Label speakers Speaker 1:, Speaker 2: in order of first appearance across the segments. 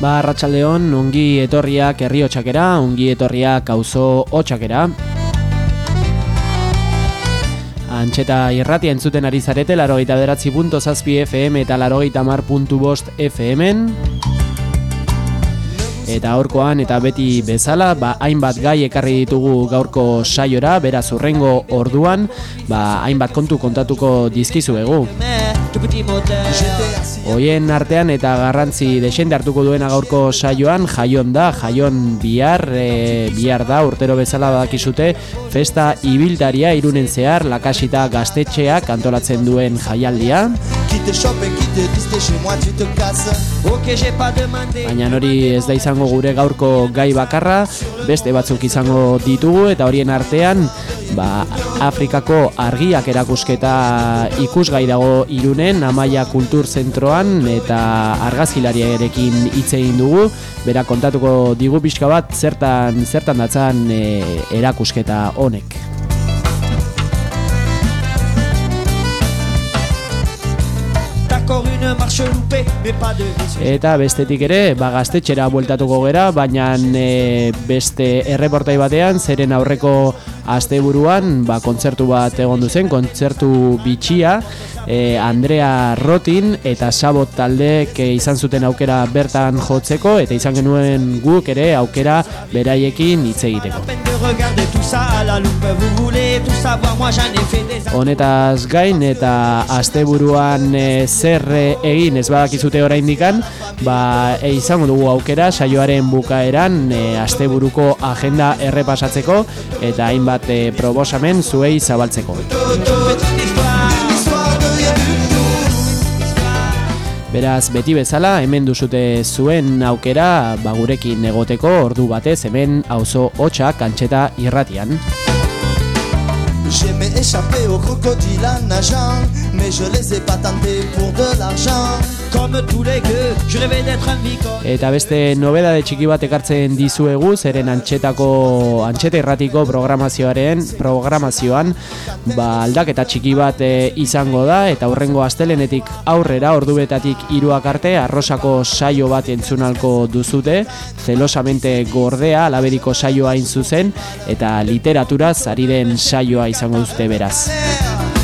Speaker 1: Ba, Arratxaldeon, ongi etorriak herri hotxakera, ongi etorriak auzo hotxakera. Antxeta irratia entzuten ari zarete, larogeita beratzi punto zazpi FM eta larogeita mar puntu bost FM-en. Eta aurkoan eta beti bezala, ba, hainbat gai ekarri ditugu gaurko saiora, beraz urrengo orduan, ba, hainbat kontu kontatuko dizkizu egu. Hoien artean eta garrantzi desende hartuko duena gaurko saioan jaion da, jaion bihar, e, bihar da urtero bezala badakizute festa ibiltaria irunen zehar lakasita gaztetxeak antolatzen duen jaialdia. Baina hori ez da izango gure gaurko gai bakarra, beste batzuk izango ditugu eta horien artean ba, Afrikako argiak erakusketa ikusgai dago irunen, Amaia Kultur Zentroan eta argazkilariarekin hitz egin dugu, bera kontatuko digu pixka bat zertan zertan datzan e, erakusketa honek. Eta bestetik ere, ba gaztetxera bueltatuko gera, baina e, beste erreportai batean, zeren aurreko asteburuan ba, kontzertu bat egon duzen, kontzertu bitxia, e, Andrea Rotin eta Sabot taldeek e, izan zuten aukera bertan jotzeko, eta izan genuen guk ere aukera beraiekin hitz egiteko. Honetaz gain eta asteburuan e, zer egin ez badakizute oraindikan, ba e, izango dugu aukera saioaren bukaeran e, asteburuko agenda errepasatzeko eta hainbat e, proposamen zuei zabaltzeko. Beraz, beti bezala, hemen duzute zuen aukera bagurekin egoteko ordu batez hemen auzo hotxa kantxeta irratian. J'aimais crocodiles en nageant Mais je les ai pas tentés pour de l'argent Comme tous les gueux, je rêvais d'être un bico Eta beste nobeda de txiki bat ekartzen dizuegu Zeren antxetako, antxeta irratiko programazioaren Programazioan ba, aldaketa txiki bat e, izango da Eta hurrengo astelenetik aurrera ordubetatik hiruak arte Arrosako saio bat entzunalko duzute Zelosamente gordea, alaberiko saioa zuzen Eta literaturaz ari den saioa izan izango duzte beraz.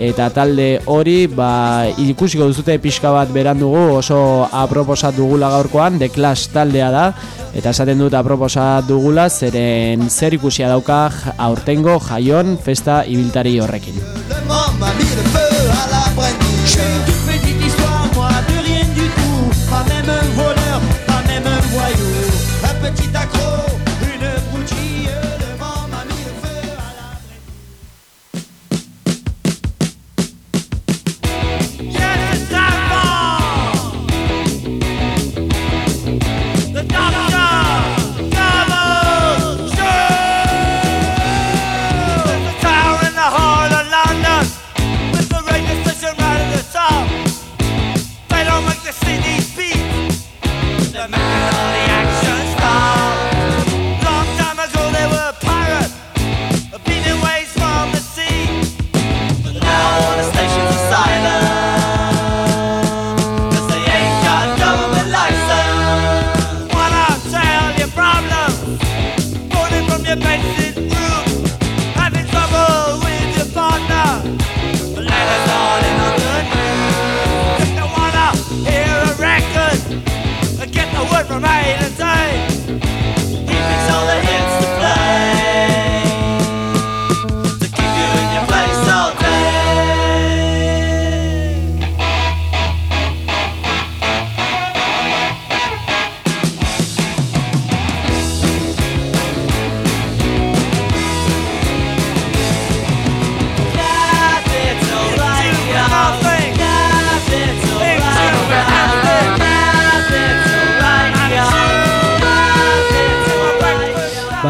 Speaker 1: eta talde hori ba, ikusiko duzute pixka bat berandugu oso aproposat dugula gaurkoan The Clash taldea da. Eta esaten dut aproposat dugula zeren zer ikusia dauka aurtengo jaion festa ibiltari horrekin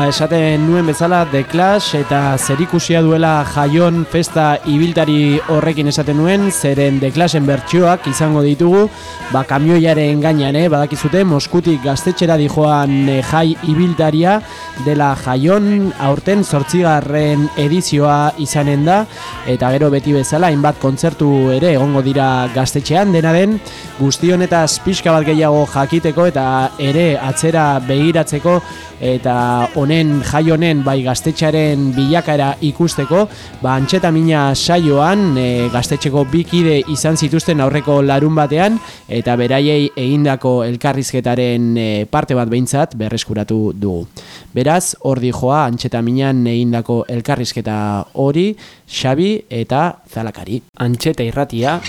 Speaker 1: esaten nuen bezala The Clash eta zerikusia duela jaion festa ibiltari horrekin esaten nuen, zeren The Clashen bertsioak izango ditugu, ba kamioiaren gainean, eh, badakizute, Moskutik gaztetxera dijoan eh, jai ibiltaria dela jaion aurten zortzigarren edizioa izanen da, eta gero beti bezala, hainbat kontzertu ere egongo dira gaztetxean, dena den, guztionetaz pixka bat gehiago jakiteko eta ere atzera begiratzeko eta honen jai honen bai gaztetxaren bilakaera ikusteko, ba antxetamina saioan e, gaztetxeko bikide izan zituzten aurreko larun batean eta beraiei egindako elkarrizketaren e, parte bat behintzat berreskuratu dugu. Beraz, hor joa antxetaminan egindako elkarrizketa hori, Xabi eta Zalakari. Antxeta irratia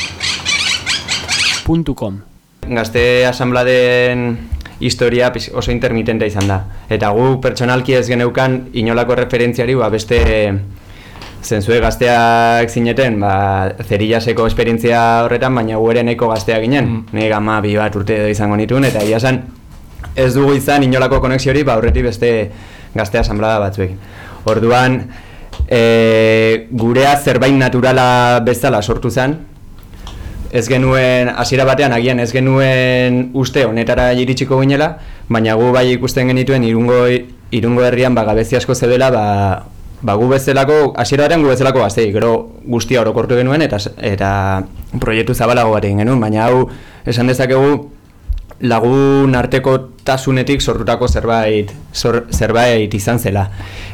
Speaker 2: Gazte asambladen historia oso intermitente izan da. Eta gu pertsonalki ez geneukan inolako referentziari ba beste zentzue gazteak zineten, ba, zerillaseko esperientzia horretan, baina gu ere neko gaztea ginen. Mm. Nei gama bi bat urte edo izango nituen, eta ia zen ez dugu izan inolako konexiori, ba, horretik beste gazte asamblada batzuekin. Orduan, e, gurea zerbait naturala bezala sortu zen, ez genuen hasiera batean agian ez genuen uste honetara iritsiko ginela, baina gu bai ikusten genituen irungo irungo herrian ba gabezi asko zedela ba ba gu bezalako hasiera batean gu bezalako gaztei, gero guztia orokortu genuen eta eta proiektu zabalago bat genuen, baina hau esan dezakegu lagun arteko tasunetik sortutako zerbait zerbait izan zela.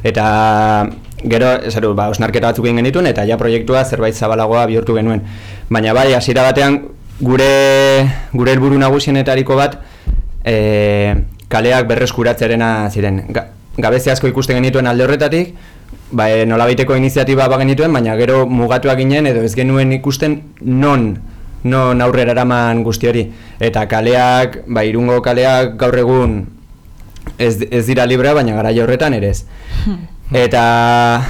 Speaker 2: Eta gero, esaru, ba, osnarketa batzuk egin genituen eta ja proiektua zerbait zabalagoa bihurtu genuen. Baina bai, hasiera batean gure gure helburu nagusienetariko bat e, kaleak berreskuratzearena ziren. Ga, gabezi asko ikusten genituen alde horretatik, ba, e, nolabaiteko iniziatiba ba genituen, baina gero mugatuak ginen edo ez genuen ikusten non non aurrera eraman guzti hori. Eta kaleak, ba, irungo kaleak gaur egun ez, ez dira librea, baina gara horretan ere ez. Hmm. Eta,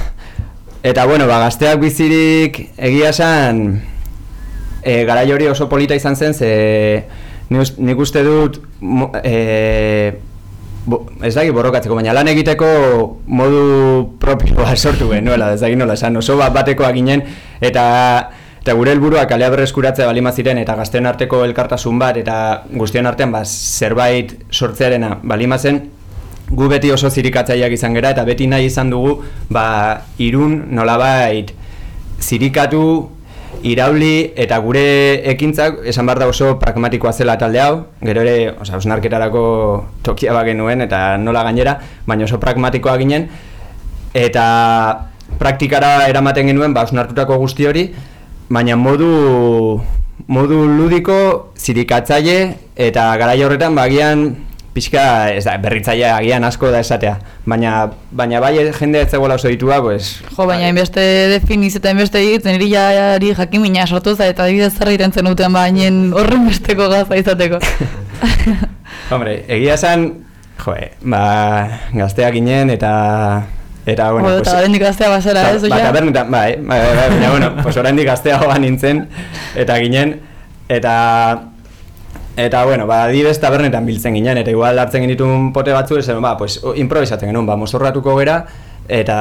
Speaker 2: eta bueno, ba, gazteak bizirik egia esan, e, gara hori oso polita izan zen, ze nik uste dut, e, bo, ez da borrokatzeko, baina lan egiteko modu propioa sortu genuela, ez da nola esan, oso bat batekoak ginen, eta Eta gure helburua kalea berreskuratzea balima ziren eta gazteen arteko elkartasun bat eta guztien artean ba, zerbait sortzearena balima zen gu beti oso zirikatzaileak izan gera eta beti nahi izan dugu ba, irun nolabait zirikatu irauli eta gure ekintzak esan behar da oso pragmatikoa zela talde hau gero ere, oza, osnarketarako tokia ba genuen eta nola gainera baina oso pragmatikoa ginen eta praktikara eramaten genuen ba, osnartutako guzti hori baina modu modu ludiko zirikatzaile eta garaia horretan bagian pixka ez da, berritzaile agian asko da esatea baina, baina bai jendea ez zegoela oso ditua pues,
Speaker 3: jo baina bai. inbeste definiz eta inbeste ditzen eri jari jakimina sortu za eta adibidez zer egiten zen uten baina horren besteko gaza izateko
Speaker 2: hombre, egia esan jo, ba, gazteak ginen eta Eta, bueno,
Speaker 3: pues... Eta horrendik gaztea basera, ez,
Speaker 2: oia? Ba, tabernetan, bai, bai, bai, bai, baina, bueno, pues horrendik gaztea nintzen, eta ginen, eta... Eta, bueno, ba, adibidez tabernetan biltzen ginen, eta igual hartzen genitun pote batzu, esan, ba, pues, improvisatzen genuen, ba, mozorratuko gera, eta,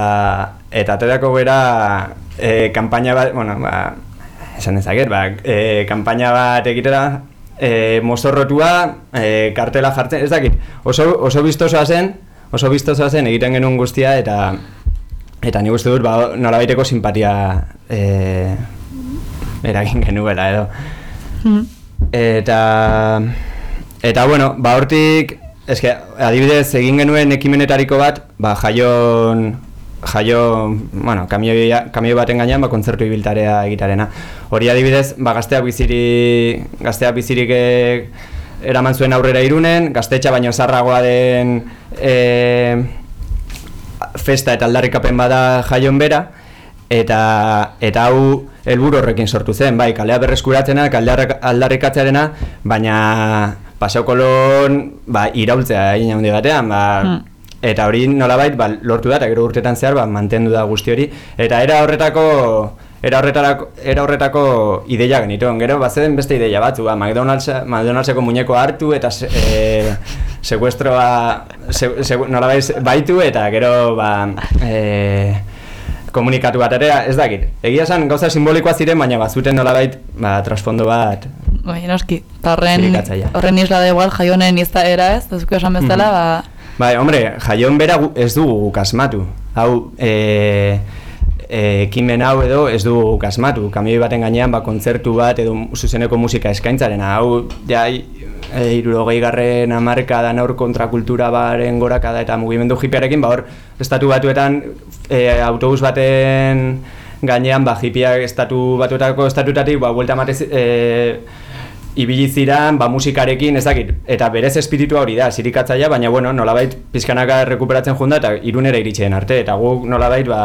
Speaker 2: eta atedako gera, e, kampaina bat, bueno, ba, esan dezaket, ba, e, kampaina bat egitera, e, mozorrotua, e, kartela jartzen, ez dakit, oso, oso biztosoa zen, oso biztosa zen egiten genuen guztia eta eta ni uste dut ba, nola baiteko simpatia e, eragin genuela edo mm. Eta eta bueno, ba hortik eske, adibidez egin genuen ekimenetariko bat ba, jaion jaio, bueno, kamioi, kamioi baten gainean ba, kontzertu ibiltarea egitarena hori adibidez, ba, gazteak biziri gazteak bizirik e, eraman zuen aurrera irunen, gaztetxa baino zarragoa den e, festa eta aldarrikapen bada jaion bera, eta eta hau helburu horrekin sortu zen, bai, kalea berreskuratzenak, aldarrikatzearena, baina paseo kolon ba, iraultzea egin handi batean, ba, hmm. Eta hori nolabait ba, lortu da, eta gero urtetan zehar ba, mantendu da guzti hori. Eta era horretako era horretarako era horretako ideia genituen. Gero bazen beste ideia batzu, ba McDonald's McDonald'seko muñeko hartu eta eh secuestroa se, se, baitu eta gero ba eh komunikatu bat ere ez dakit. Egia esan gauza simbolikoa ziren baina bazuten nolabait ba trasfondo bat
Speaker 3: Bai, noski. Horren horren isla da igual jaionen izaera, ez? Zuko esan bezala, mm -hmm. ba
Speaker 2: Bai, hombre, jaion bera ez dugu kasmatu. Hau, eh ekimen hau edo ez du kasmatu. Kamioi baten gainean ba, kontzertu bat edo zuzeneko musika eskaintzaren. Hau, jai, e, irurogei garren amarka da naur kontrakultura baren goraka eta mugimendu jipiarekin, ba hor, estatu batuetan e, autobus baten gainean ba, jipiak estatu batuetako estatutatik, ba, buelta matez, e, ibili ziran, ba, musikarekin, ez dakit, eta berez espiritu hori da, zirikatzaia, baina, bueno, nolabait, pizkanaka rekuperatzen junda, eta irunera iritsen arte, eta guk nolabait, ba,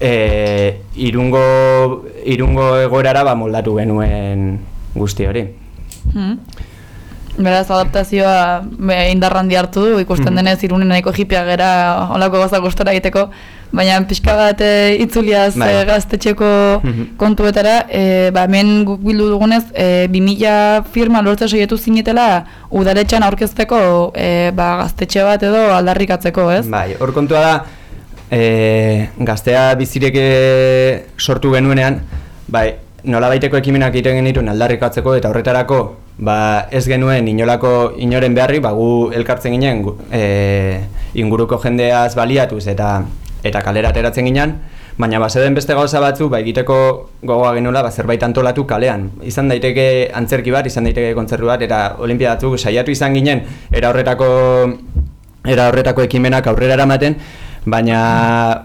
Speaker 2: e, irungo, irungo egoerara ba, moldatu genuen guzti hori. Hmm.
Speaker 3: Beraz, adaptazioa indarrandi hartu du, ikusten hmm. denez irunen nahiko jipia gera olako gozak gustora egiteko, baina pixka bat e, itzuliaz bai. e, gaztetxeko hmm. kontuetara, e, ba, hemen guk bildu dugunez, e, 2000 firma lortze soietu zinetela udaletxan aurkezteko e, ba, gaztetxe bat edo aldarrikatzeko, ez?
Speaker 2: Bai, hor kontua da, e, gaztea bizireke sortu genuenean, bai, nola baiteko ekimenak egiten genituen aldarrikatzeko eta horretarako ba, ez genuen inolako inoren beharri, ba, gu elkartzen ginen e, inguruko jendeaz baliatuz eta eta kalera ateratzen ginen, baina base den beste gauza batzu, ba, egiteko gogoa genuela ba, zerbait antolatu kalean. Izan daiteke antzerki bat, izan daiteke kontzertu bat, eta olimpiadatzuk saiatu izan ginen, era horretako, era horretako ekimenak aurrera eramaten, baina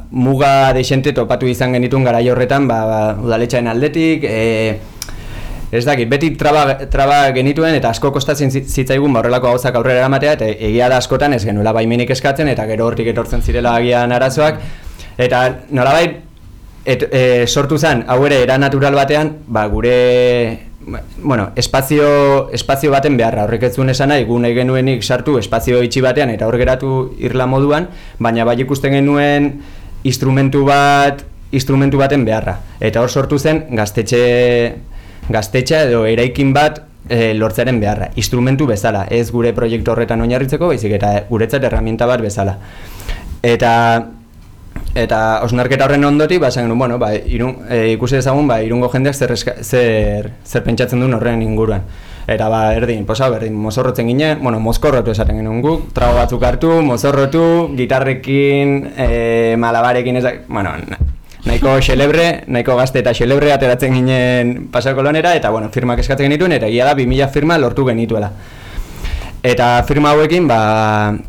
Speaker 2: muga deixente topatu izan genitun gara horretan ba, ba, udaletxaen aldetik, e, ez dakit, beti traba, traba genituen eta asko kostatzen zitzaigun ba, horrelako gauzak aurrera eramatea eta egia da askotan ez genuela baimenik eskatzen eta gero hortik etortzen zirela agian arazoak eta nolabait et, e, sortu zen, hau ere era natural batean, ba, gure bueno, espazio, espazio baten beharra, horrek ez zuen esan nahi, gu nahi genuenik sartu espazio itxi batean eta hor geratu irla moduan, baina bai ikusten genuen instrumentu bat, instrumentu baten beharra. Eta hor sortu zen gaztetxe, gaztetxa edo eraikin bat e, lortzaren beharra, instrumentu bezala, ez gure proiektu horretan oinarritzeko, baizik eta guretzat herramienta bat bezala. Eta Eta osnarketa horren ondoti, ba, esan bueno, ba, irun, e, ikusi ezagun, ba, irungo jendeak zer, zer, zer pentsatzen duen horren inguruan. Eta ba, erdin, posa, berdin, mozorrotzen ginen, bueno, mozkorrotu esaten genuen guk, trago batzuk hartu, mozorrotu, gitarrekin, e, malabarekin ezak, bueno, nahiko xelebre, nahiko gazte eta xelebre ateratzen ginen pasakolonera, eta bueno, firmak eskatzen genituen, eta gila da, 2000 firma lortu genituela. Eta firma hauekin, ba,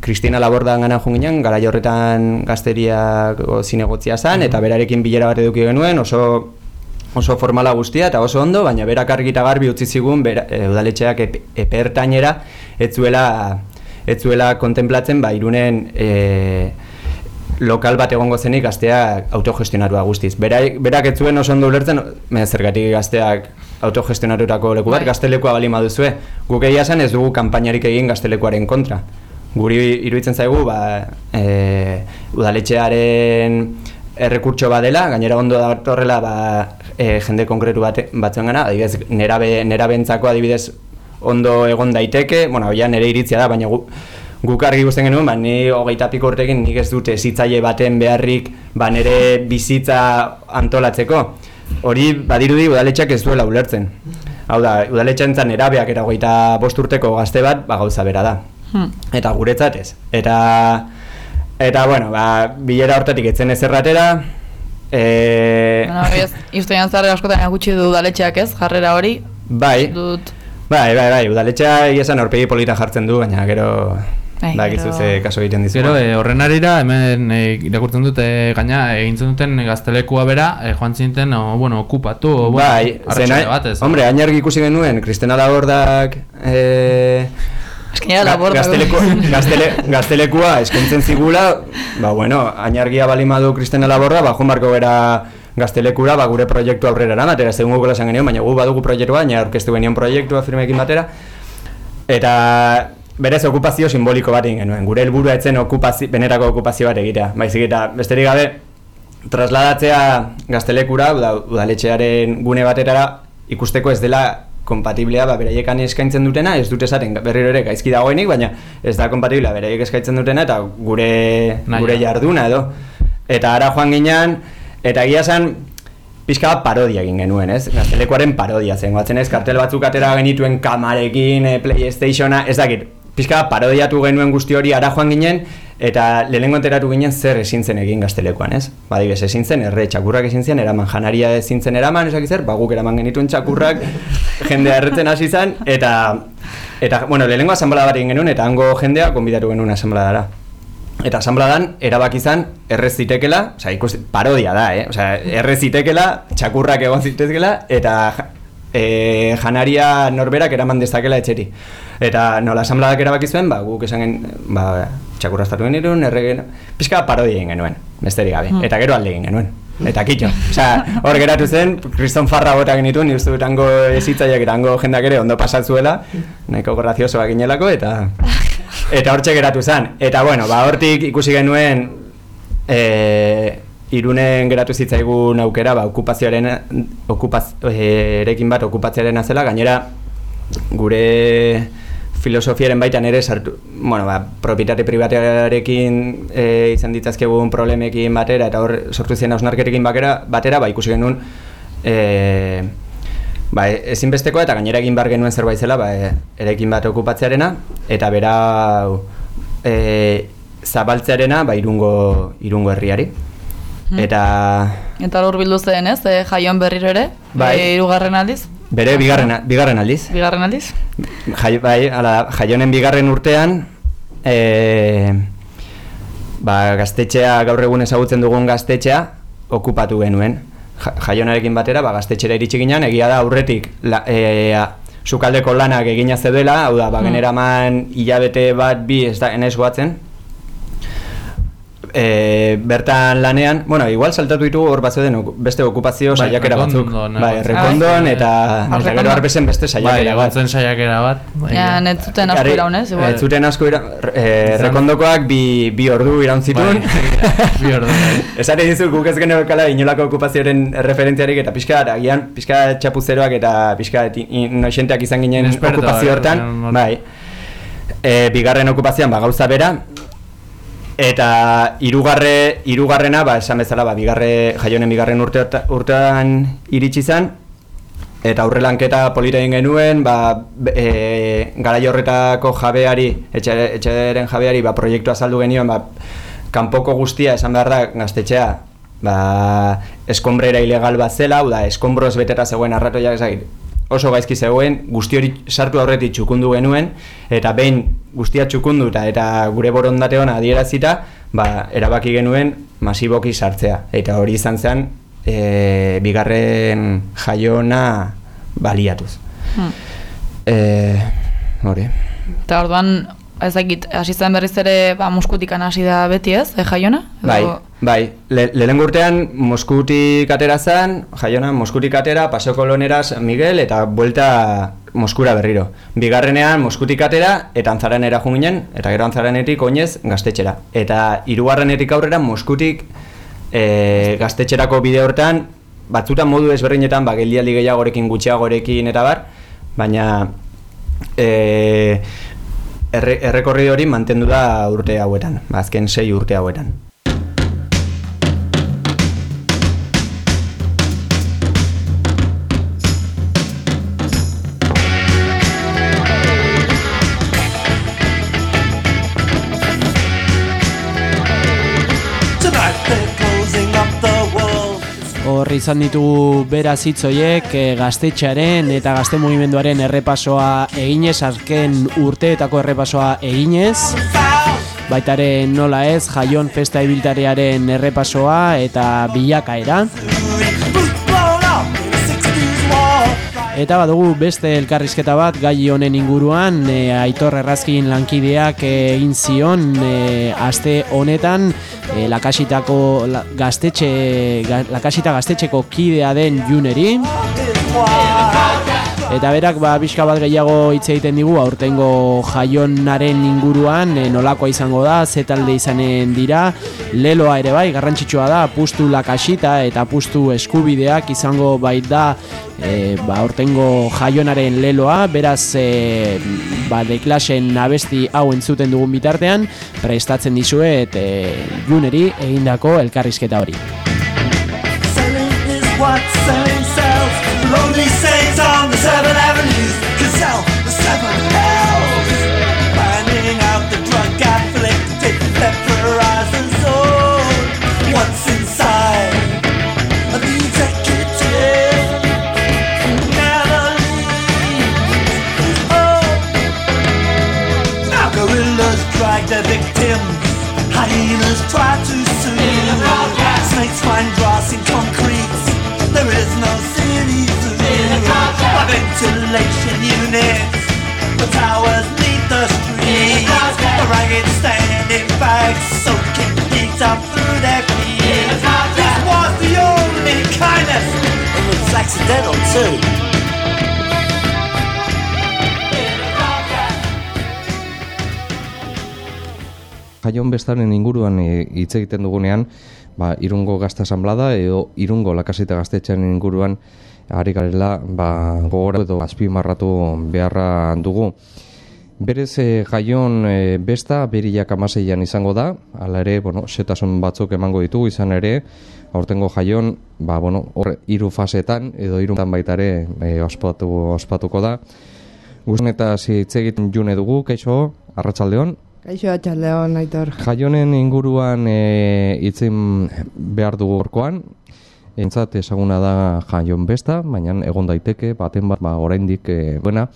Speaker 2: Kristina Labordan gana junginan, gara horretan gazteriak zinegotzia zen, eta berarekin bilera bat eduki genuen, oso oso formala guztia eta oso ondo, baina berak argita garbi utzi zigun, bera, e, udaletxeak ep, epertainera, ez zuela, ez zuela kontemplatzen, ba, irunen e, lokal bat egongo zenik gazteak autogestionatua guztiz. Berak, berak ez zuen oso ondo ulertzen, zergatik gazteak autogestionatutako leku bat, bai. gaztelekua bali maduzue. Guk egia zen ez dugu kanpainarik egin gaztelekuaren kontra. Guri iruditzen zaigu, ba, e, udaletxearen errekurtso badela, gainera ondo da horrela ba, e, jende konkretu bat, batzuen gana, adibidez, nera, bentzako adibidez ondo egon daiteke, bueno, ja nere iritzia da, baina gu, guk argi guztien genuen, ba, ni hogeita piko urtekin nik ez dute zitzaile baten beharrik ba, nere bizitza antolatzeko hori badirudi udaletxeak ez duela ulertzen. Hau da, udaletxean zan erabeak eta hogeita bosturteko gazte bat, ba gauza bera da. Hmm. Eta guretzat ez. Eta, eta bueno, ba, bilera hortatik etzen ez erratera.
Speaker 3: E... Bueno, ez, iztoian zarre askotan gutxi du udaletxeak ez, jarrera hori.
Speaker 2: Bai, Dut... bai, bai, bai, udaletxea esan horpegi polita jartzen du, baina gero Bai, ba, gizu ze kaso egiten dizu.
Speaker 4: Gero, eh, horren arira, hemen eh, irakurtzen dute, gaina, egintzen duten gaztelekua bera, eh, joan zinten, o, bueno, okupatu, o,
Speaker 2: bai, bueno, bat ez. Hombre, ainargi ikusi genuen, Kristena Labordak, eh, Gazteleku, gaztele, gaztelekua eskentzen zigula, ba bueno, ainargia balimadu Kristena Laborda, ba joan barko bera gaztelekura, ba gure proiektu aurrera eramatera, ez dugu esan genio, baina gu badugu proiektua, baina orkestu genion proiektua firmekin batera, eta berez okupazio simboliko bat genuen. Gure helburua etzen okupazio, benetako okupazio bat egitea. Baizik eta besterik gabe, trasladatzea gaztelekura, udaletxearen gune batetara, ikusteko ez dela kompatiblea ba, beraiekan eskaintzen dutena, ez dute esaten berriro ere gaizki dagoenik, baina ez da kompatiblea beraiek eskaintzen dutena eta gure, gure jarduna edo. Eta ara joan ginean, eta egia zen, pixka bat parodia egin genuen, ez? Gaztelekoaren parodia zen, batzen ez, kartel batzuk atera genituen kamarekin, e, Playstationa, ez dakit, pixka parodiatu genuen guzti hori ara joan ginen, eta lehenengo enteratu ginen zer ezin zen egin gaztelekoan, ez? Badibes, ezin zen, erre, txakurrak ezin zen, eraman janaria ezin zen eraman, esak zer, baguk eraman genituen txakurrak, jendea erretzen hasi zen, eta, eta, bueno, lehenengo asamblea bat egin genuen, eta hango jendea konbidatu genuen asamblea dara. Eta asanbladan erabaki izan errez zitekela, osea, ikusi, parodia da, eh? Osea, errez zitekela, txakurrak egon zitezkela, eta e, janaria norberak eraman dezakela etxeri. Eta nola asanbladak erabaki zuen, ba, guk esan gen, ba, txakurra estatu genuen, erregen, pixka parodia egin genuen, besterik gabe, hmm. eta gero alde egin genuen. Eta kitxo, osea, hor geratu zen, kriston farra bota genituen, nire uste dutango ezitzaiak erango jendak ere ondo pasatzuela, nahiko graziosoa ginelako, eta eta hortxe geratu zen. Eta bueno, ba, hortik ikusi genuen e, irunen geratu zitzaigun aukera, ba, okupazioaren okupaz, erekin bat okupatzearen azela, gainera gure filosofiaren baitan ere sartu, bueno, ba, propietate privatearekin e, izan ditzazkegun problemekin batera, eta hor sortu ziren hausnarkerekin batera, batera, ba, ikusi genuen e, ba, ezinbesteko eta gainera egin bar genuen zerbait zela, ba, e, erekin bat okupatzearena eta bera e, zabaltzearena ba, irungo, irungo herriari. Hmm. Eta...
Speaker 3: Eta lor bildu zen ez, e, jaion berriro ere, bai. e, irugarren aldiz?
Speaker 2: Bere, bigarren, bigarren aldiz.
Speaker 3: Bigarren aldiz?
Speaker 2: Jai, bai, ala, jaionen bigarren urtean, e, ba, gaztetxea, gaur egun ezagutzen dugun gaztetxea, okupatu genuen jaionarekin batera, ba, gaztetxera iritsi ginen, egia da aurretik la, e, sukaldeko lanak egina zedela, hau da, ba, mm. generaman hilabete bat bi ez da enez goatzen, e, bertan lanean, bueno, igual saltatu ditugu hor bat zeuden beste okupazio bai, saiakera batzuk. Bai, rekondon eta, eta gero arbesen beste saiakera
Speaker 4: bai, bat. Bai, saiakera bat.
Speaker 3: Bai. Ja, netzuten asko iraunez.
Speaker 2: Ez zuten asko ira, eh, rekondokoak bi, bi ordu iraun zituen. Bai, bi ordu. Esare dizu, guk ez genero kala inolako okupazioaren referentziarik eta pixka, agian, pixka txapuzeroak eta pixka noixenteak izan ginen okupazio hortan. Bai. E, bigarren okupazioan, ba, gauza bera, Eta hirugarre hirugarrena ba esan bezala ba bigarre jaionen bigarren urte urtean iritsi izan eta aurrelanketa polita egin genuen ba e, garai horretako jabeari etxeren jabeari ba proiektua saldu genioen ba kanpoko guztia esan behar da gaztetxea ba eskonbrera ilegal bat zela da eskonbroz beteta zegoen arratoiak ezagik oso gaizki zegoen, guzti hori sartu aurretik txukundu genuen, eta behin guztia txukundu eta, gure borondate hona adierazita, ba, erabaki genuen masiboki sartzea. Eta hori izan zen, e, bigarren jaiona baliatuz. Hmm. E, hori.
Speaker 3: Eta orduan, ezagit, hasi zen berriz ere ba, muskutikan hasi da beti ez, e, jaiona?
Speaker 2: Bai, bai. Le, lehen urtean muskutik atera zen, jaiona muskutik atera, paseo koloneraz Miguel eta buelta Moskura berriro. Bigarrenean muskutik atera eta antzaranera junginen, eta gero antzaranetik oinez gaztetxera. Eta hirugarrenetik aurrera muskutik e, gaztetxerako bide hortan, batzutan modu ezberdinetan, ba, geldialdi gehiagorekin, gutxiagorekin eta bar, baina... E, erre, errekorri hori mantendu da urte hauetan, azken sei urte hauetan.
Speaker 1: Izan ditugu beraz hitzoiek e, gaztetxearen eta gazte mugimenduaren errepasoa eginez, azken urteetako errepasoa eginez. Baitaren nola ez, jaion festa ibiltarearen errepasoa eta bilakaera. Eta badugu beste elkarrizketa bat gai honen inguruan e, Aitor Errazkin lankideak egin zion e, aste honetan e, lakasitako la, gaztetxe ga, lakasita gaztetxeko kidea den juneri
Speaker 5: Eta berak ba bizka bat gehiago hitz egiten digu aurtengo jaionaren inguruan e, nolakoa izango da, ze talde izanen dira, leloa ere bai garrantzitsua da, pustu lakasita eta pustu eskubideak izango bait da e, ba aurtengo jaionaren leloa, beraz e, ba de abesti hau entzuten dugun bitartean prestatzen dizuet e, juneri egindako elkarrizketa hori. what selling sells. Lonely saints on their. Hyenas try to soothe. Snakes find grass in concrete. There is no city of ventilation units. The towers need the streets. The ragged standing bags soaking heat up through their feet. This was the only kindness. It was accidental too. Jaion bestaren inguruan hitz egiten dugunean, ba, irungo gazta asamblada edo irungo lakasita gaztetxean inguruan ari garela ba, gogora edo azpimarratu beharra dugu. Berez e, jaion e, besta beriak amaseian izango da, ala ere, bueno, setasun batzuk emango ditugu izan ere, aurtengo jaion, ba, bueno, hor iru fasetan edo iruntan baitare e, ospatu, ospatuko da. Guztan eta zitzegiten june dugu, kaixo, arratsaldeon.
Speaker 6: Kaixo atxaldeon, aitor.
Speaker 5: Jaionen inguruan e, itzin behar dugu orkoan, entzat ezaguna da jaion besta, baina egon daiteke, baten bat, ba, oraindik e, buena.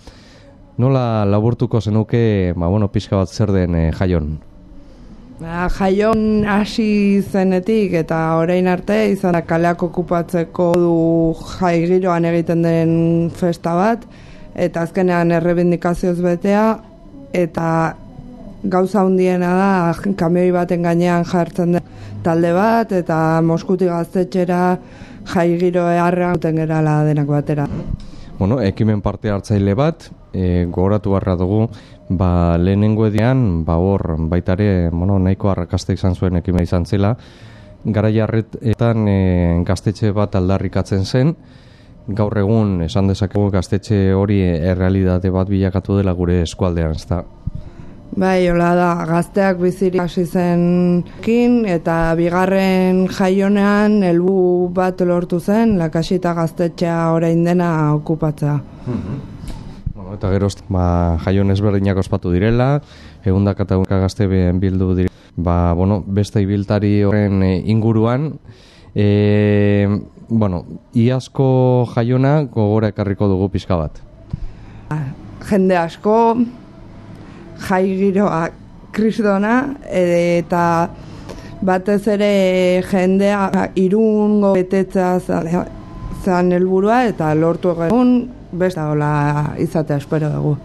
Speaker 5: Nola laburtuko zenuke, ba, bueno, pixka bat zer den e, jaion?
Speaker 6: Ba, jaion hasi zenetik eta orain arte izan da kaleak okupatzeko du jaigiroan egiten den festa bat, eta azkenean errebindikazioz betea, eta gauza hundiena da kamioi baten gainean jartzen den talde bat eta Moskuti gaztetxera jai giro eharra duten gerala denak batera.
Speaker 5: Bueno, ekimen parte hartzaile bat, e, gogoratu barra dugu, ba, lehenengo edian, ba, hor, baitare, bueno, nahiko arrakaste izan zuen ekimen izan zela, gara jarretan e, gaztetxe bat aldarrikatzen zen, gaur egun, esan dezakegu gaztetxe hori errealitate bat bilakatu dela gure eskualdean, ez da?
Speaker 6: Bai, hola da, gazteak bizirik hasi kin, eta bigarren jaionean helbu bat lortu zen, lakasita gaztetxea orain dena okupatza.
Speaker 5: Mhm. bueno, eta gero, ba, jaion ezberdinak ospatu direla, egun da gazte bildu dire. Ba, bueno, beste ibiltari horren eh, inguruan, e, bueno, iazko jaiona gogora ekarriko dugu pixka bat.
Speaker 6: Jende asko, jai giroa kristona eta batez ere jendea irungo betetza zan helburua eta lortu egun besta hola izatea espero dugu.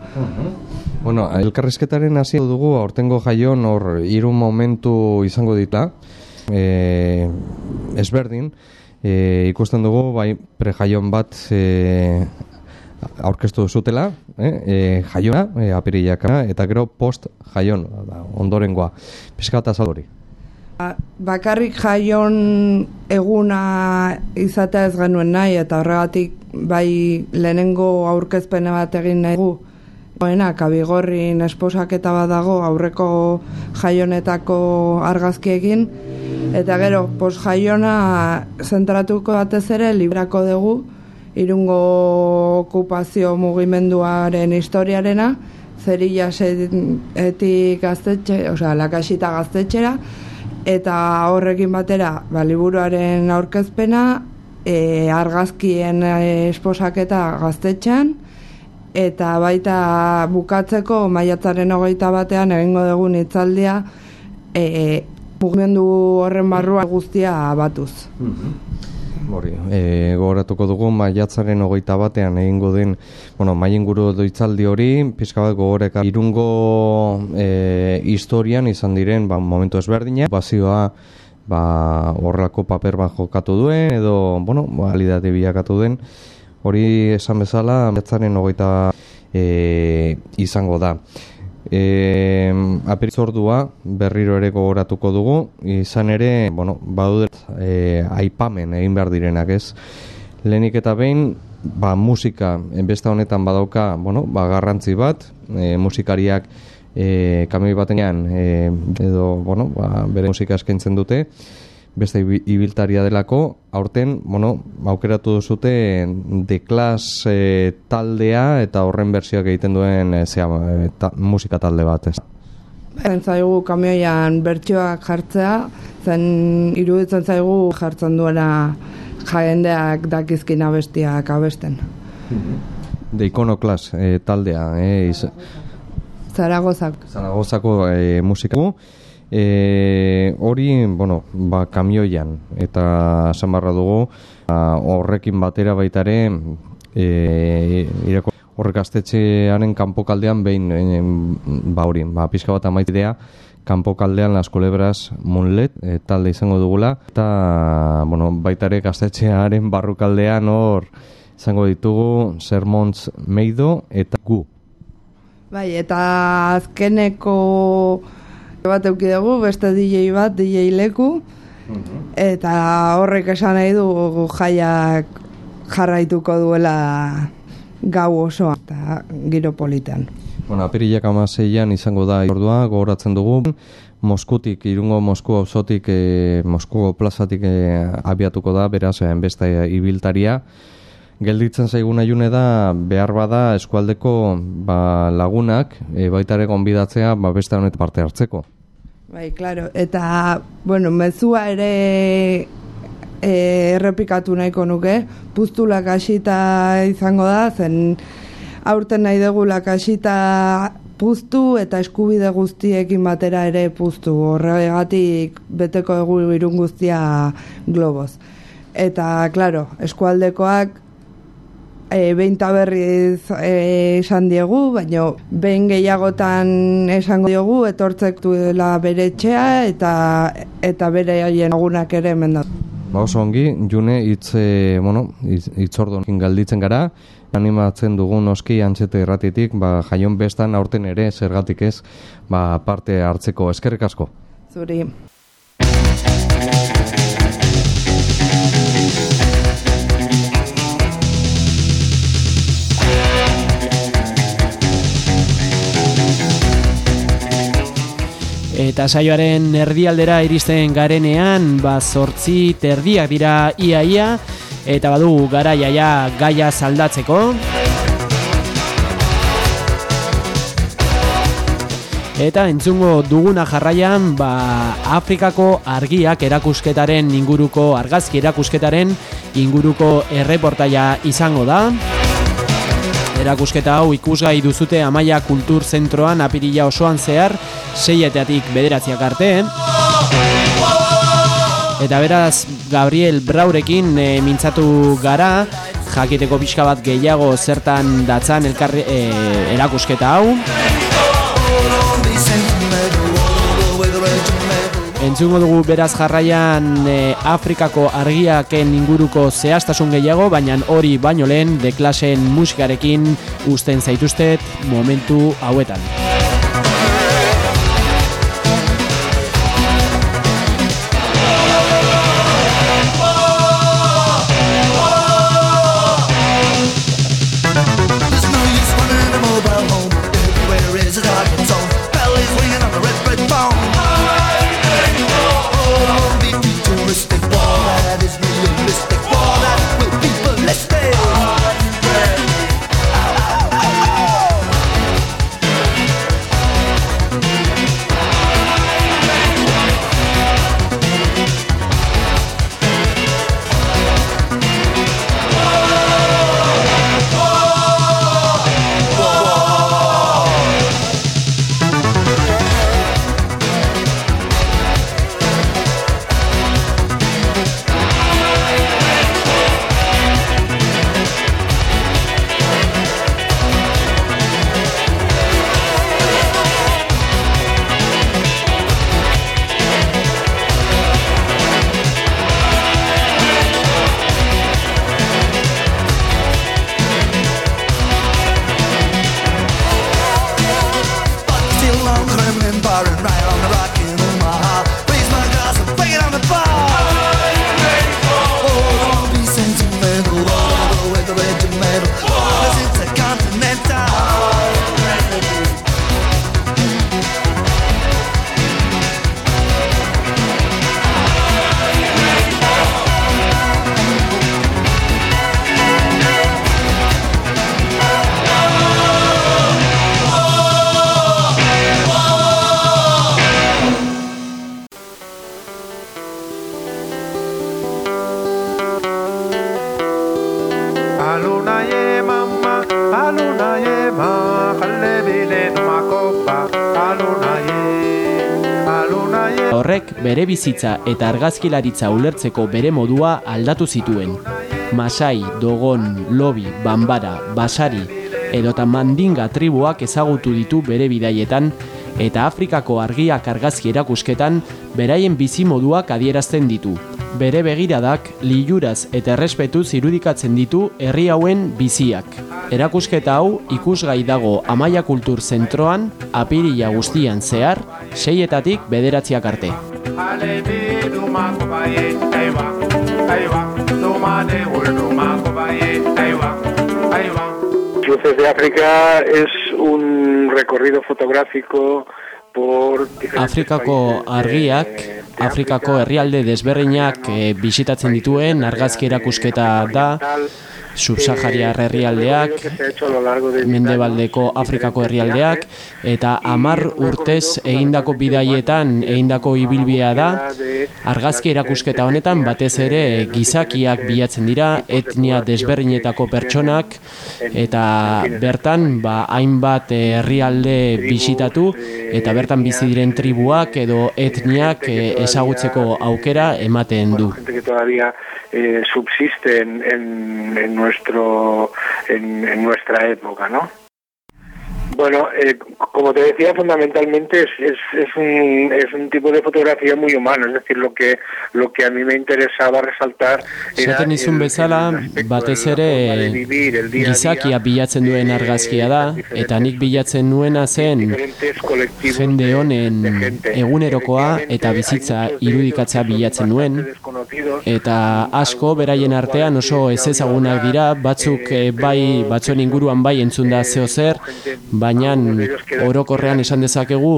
Speaker 5: Bueno, elkarrizketaren hasi dugu aurtengo jaion hor hiru momentu izango dita. E, ezberdin, e, ikusten dugu bai prejaion bat e, aurkeztu zutela, eh, e, jaiona, e, apirilaka, eta gero post jaion, ondorengoa. Piskata salori.
Speaker 6: Bakarrik jaion eguna izatea ez genuen nahi, eta horregatik bai lehenengo aurkezpene bat egin nahi gu. Boena, kabigorrin esposaketa bat dago aurreko jaionetako argazki egin, eta gero, post jaiona zentratuko batez ere, librako dugu, irungo okupazio mugimenduaren historiarena, zerilla etik gaztetxe, osea, lakasita gaztetxera, eta horrekin batera, ba, liburuaren aurkezpena, e, argazkien esposaketa gaztetxean, eta baita bukatzeko maiatzaren hogeita batean egingo dugun itzaldia e, mugimendu horren barrua guztia batuz. Mm
Speaker 5: Hori, e, gogoratuko dugu maiatzaren hogeita batean egingo den, bueno, maien guru doitzaldi hori, pizka bat gogoreka irungo e, historian izan diren, ba, momentu ezberdina, bazioa, ba, horrelako paper bat jokatu duen, edo, bueno, balidate bilakatu den, hori esan bezala betzaren hogeita e, izango da. E, ordua berriro ere gogoratuko dugu, izan ere, bueno, badudet e, aipamen egin behar direnak ez. Lehenik eta behin, ba, musika, enbesta honetan badauka, bueno, ba, garrantzi bat, e, musikariak e, kamioi batean e, edo, bueno, ba, bere musika eskaintzen dute, beste ibiltaria delako, aurten, bueno, aukeratu duzute The Class e, taldea eta horren bersioak egiten duen e, zea, e, musika talde bat, ez?
Speaker 6: Zen zaigu kamioian bertsioak jartzea, zen iruditzen zaigu jartzen duena jaendeak dakizkin abestiak abesten.
Speaker 5: The Iconoclast e, taldea, e, iz...
Speaker 6: Zaragozak.
Speaker 5: Zaragozako e, musika e, hori, bueno, ba, kamioian. Eta samarra dugu ba, horrekin batera baitare e, irako horrek astetxearen kanpokaldean behin e, ba hori, ba, pixka bat amaitidea kanpokaldean las culebras munlet e, talde izango dugula. Eta bueno, baitare gaztetxearen barrukaldean hor izango ditugu Sermons Meido eta Gu.
Speaker 6: Bai, eta azkeneko bat euki dugu, beste DJ bat, DJ leku, mhm. eta horrek esan nahi du jaiak jarraituko duela gau osoa eta giro politan.
Speaker 5: Bueno, apirilak amaseian izango da ordua, gogoratzen dugu, Moskutik, irungo Mosku auzotik, e, Moskugo plazatik e, abiatuko da, beraz, e, beste ibiltaria. Gelditzen zaiguna june da, behar bada eskualdeko ba, lagunak, e, baitare gonbidatzea, ba, beste honet parte hartzeko.
Speaker 6: Bai, claro. Eta, bueno, mezua ere e, errepikatu nahiko nuke. Puztu lakasita izango da, zen aurten nahi dugu lakasita puztu eta eskubide guztiekin batera ere puztu. Horregatik beteko egu irun guztia globoz. Eta, claro, eskualdekoak e, behin taberriz e, esan diegu, baina behin gehiagotan esango diogu, etortzek duela bere etxea eta, eta bere haien agunak ere hemen da.
Speaker 5: Ba oso ongi, june hitz, e, bueno, galditzen gara, animatzen dugun oski antxete erratitik, ba, jaion bestan aurten ere zergatik ez ba, parte hartzeko eskerrik asko.
Speaker 6: Zuri.
Speaker 1: Eta saioaren erdialdera iristen garenean, ba zortzi terdiak dira iaia, ia, eta badu garaia ja gaia saldatzeko. Eta entzungo duguna jarraian, ba, Afrikako argiak erakusketaren inguruko, argazki erakusketaren inguruko erreportaia izango da. Erakusketa hau ikusgai duzute Amaia Kultur Zentroan apirila osoan zehar, seieteatik bederatziak arte. Eta beraz, Gabriel Braurekin e, mintzatu gara, jakiteko pixka bat gehiago zertan datzan elkarri, e, erakusketa hau. Entzungo dugu beraz jarraian e, Afrikako argiaken inguruko zehaztasun gehiago, baina hori baino lehen deklasen musikarekin usten zaituztet momentu hauetan. Bere bizitza eta argazkilaritza ulertzeko bere modua aldatu zituen. Masai, Dogon, Lobi, Bambara, Basari edota Mandinga tribuak ezagutu ditu bere bidaietan eta Afrikako argiak argazki erakusketan beraien bizi moduak adierazten ditu. Bere begiradak liluraz eta errespetuz irudikatzen ditu herri hauen biziak. Erakusketa hau ikusgai dago Amaia Kultur Zentroan apirila guztian zehar, seietatik bederatziak arte.
Speaker 7: Ale bi numakopa ye aiwa aiwa numade ul numakopa ye aiwa aiwa
Speaker 8: Luces de África es un recorrido fotográfico por
Speaker 1: Afrikako
Speaker 8: de-
Speaker 1: argiak,
Speaker 8: de
Speaker 1: Afrikako herrialde desberdinak eh, bisitatzen dituen argazki erakusketa da, subsahariar herrialdeak, mendebaldeko Afrikako herrialdeak, eta hamar urtez egindako bidaietan egindako ibilbidea da, argazki erakusketa honetan batez ere gizakiak bilatzen dira, etnia desberdinetako pertsonak, eta bertan ba, hainbat herrialde bisitatu, eta bertan bizi diren tribuak edo etniak eh, ezagutzeko aukera ematen du.
Speaker 8: eh, subsiste en, en, en nuestro en, en nuestra época, ¿no? Bueno, eh, como te decía, fundamentalmente es, es, es, un, es un tipo de fotografía muy humano, es decir, lo que lo que a mí me interesaba resaltar era
Speaker 1: Esaten izun bezala, batez ere gizakia bilatzen duen
Speaker 8: de
Speaker 1: argazkia da, eta nik bilatzen nuena zen jende
Speaker 8: de-
Speaker 1: honen egunerokoa eta bizitza
Speaker 8: son
Speaker 1: bilatzen nuen, eta asko beraien artean oso ezezagunak dira, batzuk eh, bai, batzuen inguruan bai entzun da zeo zer, baina orokorrean esan dezakegu